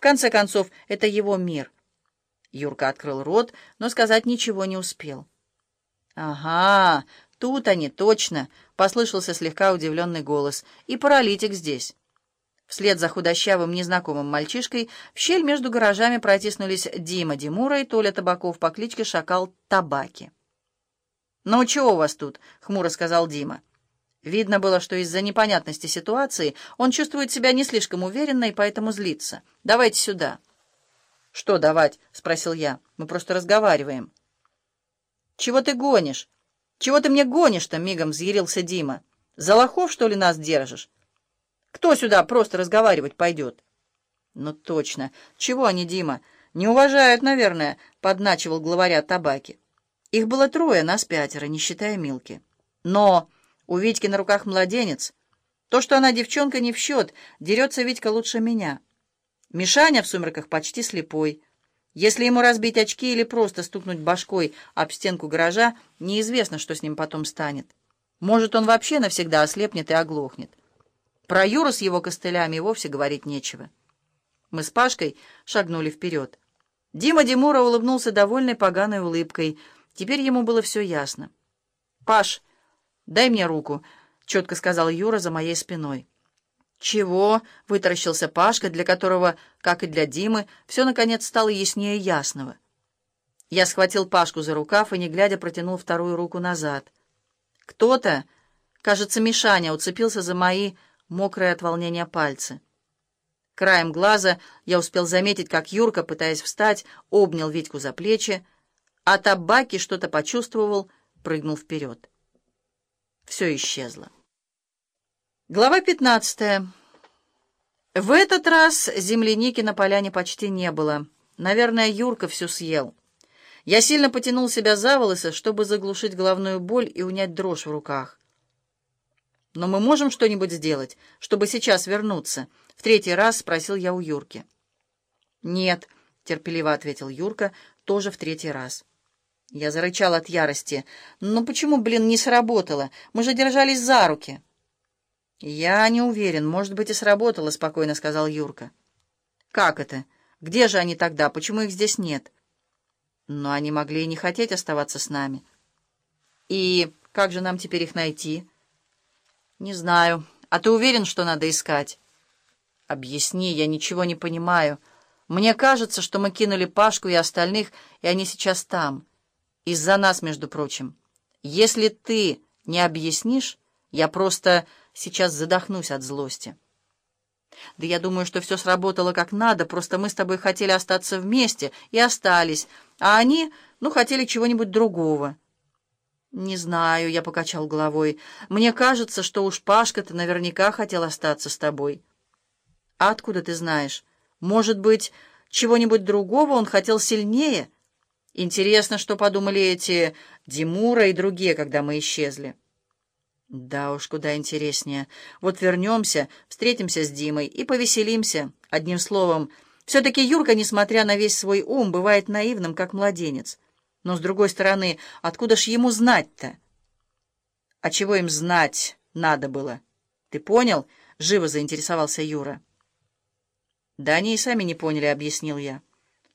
В конце концов, это его мир. Юрка открыл рот, но сказать ничего не успел. «Ага, тут они, точно!» — послышался слегка удивленный голос. «И паралитик здесь». Вслед за худощавым незнакомым мальчишкой в щель между гаражами протиснулись Дима Димура и Толя Табаков по кличке Шакал Табаки. «Ну, чего у вас тут?» — хмуро сказал Дима. Видно было, что из-за непонятности ситуации он чувствует себя не слишком уверенно и поэтому злится. «Давайте сюда». «Что давать?» — спросил я. «Мы просто разговариваем». «Чего ты гонишь? Чего ты мне гонишь-то?» — мигом взъярился Дима. «За лохов, что ли, нас держишь?» Кто сюда просто разговаривать пойдет? Ну точно. Чего они, Дима? Не уважают, наверное, подначивал главаря табаки. Их было трое, нас пятеро, не считая Милки. Но у Витьки на руках младенец. То, что она девчонка, не в счет. Дерется Витька лучше меня. Мишаня в сумерках почти слепой. Если ему разбить очки или просто стукнуть башкой об стенку гаража, неизвестно, что с ним потом станет. Может, он вообще навсегда ослепнет и оглохнет. Про Юру с его костылями вовсе говорить нечего. Мы с Пашкой шагнули вперед. Дима Димура улыбнулся довольной поганой улыбкой. Теперь ему было все ясно. «Паш, дай мне руку», — четко сказал Юра за моей спиной. «Чего?» — вытаращился Пашка, для которого, как и для Димы, все, наконец, стало яснее ясного. Я схватил Пашку за рукав и, не глядя, протянул вторую руку назад. Кто-то, кажется, Мишаня, уцепился за мои мокрые от волнения пальцы. Краем глаза я успел заметить, как Юрка, пытаясь встать, обнял Витьку за плечи, а табаки что-то почувствовал, прыгнул вперед. Все исчезло. Глава пятнадцатая. В этот раз земляники на поляне почти не было. Наверное, Юрка всю съел. Я сильно потянул себя за волосы, чтобы заглушить головную боль и унять дрожь в руках. «Но мы можем что-нибудь сделать, чтобы сейчас вернуться?» — в третий раз спросил я у Юрки. «Нет», — терпеливо ответил Юрка, тоже в третий раз. Я зарычал от ярости. «Ну почему, блин, не сработало? Мы же держались за руки». «Я не уверен. Может быть, и сработало», — спокойно сказал Юрка. «Как это? Где же они тогда? Почему их здесь нет?» «Но они могли и не хотеть оставаться с нами». «И как же нам теперь их найти?» «Не знаю. А ты уверен, что надо искать?» «Объясни, я ничего не понимаю. Мне кажется, что мы кинули Пашку и остальных, и они сейчас там. Из-за нас, между прочим. Если ты не объяснишь, я просто сейчас задохнусь от злости». «Да я думаю, что все сработало как надо, просто мы с тобой хотели остаться вместе и остались, а они, ну, хотели чего-нибудь другого». «Не знаю», — я покачал головой. «Мне кажется, что уж Пашка-то наверняка хотел остаться с тобой». «А откуда ты знаешь? Может быть, чего-нибудь другого он хотел сильнее? Интересно, что подумали эти Димура и другие, когда мы исчезли». «Да уж, куда интереснее. Вот вернемся, встретимся с Димой и повеселимся. Одним словом, все-таки Юрка, несмотря на весь свой ум, бывает наивным, как младенец». Но, с другой стороны, откуда ж ему знать-то? А чего им знать надо было? Ты понял? Живо заинтересовался Юра. Да они и сами не поняли, объяснил я.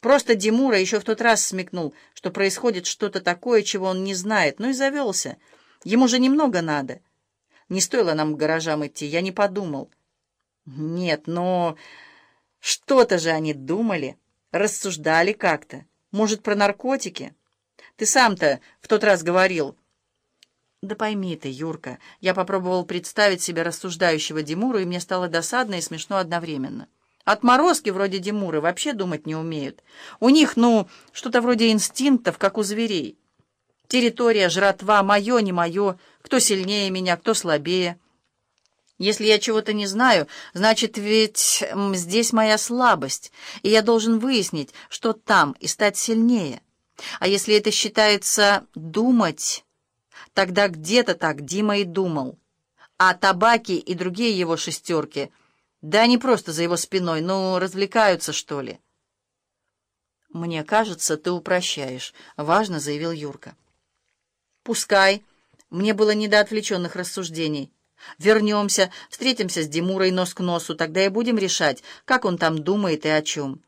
Просто Димура еще в тот раз смекнул, что происходит что-то такое, чего он не знает, ну и завелся. Ему же немного надо. Не стоило нам к гаражам идти, я не подумал. Нет, но что-то же они думали, рассуждали как-то. Может, про наркотики? Ты сам-то в тот раз говорил. Да пойми ты, Юрка, я попробовал представить себе рассуждающего Димуру, и мне стало досадно и смешно одновременно. Отморозки вроде Димуры вообще думать не умеют. У них, ну, что-то вроде инстинктов, как у зверей. Территория, жратва, мое, не мое, кто сильнее меня, кто слабее. Если я чего-то не знаю, значит, ведь здесь моя слабость, и я должен выяснить, что там, и стать сильнее. А если это считается думать, тогда где-то так Дима и думал. А табаки и другие его шестерки, да они просто за его спиной, ну, развлекаются, что ли. «Мне кажется, ты упрощаешь», — важно заявил Юрка. «Пускай. Мне было не до отвлеченных рассуждений. Вернемся, встретимся с Димурой нос к носу, тогда и будем решать, как он там думает и о чем.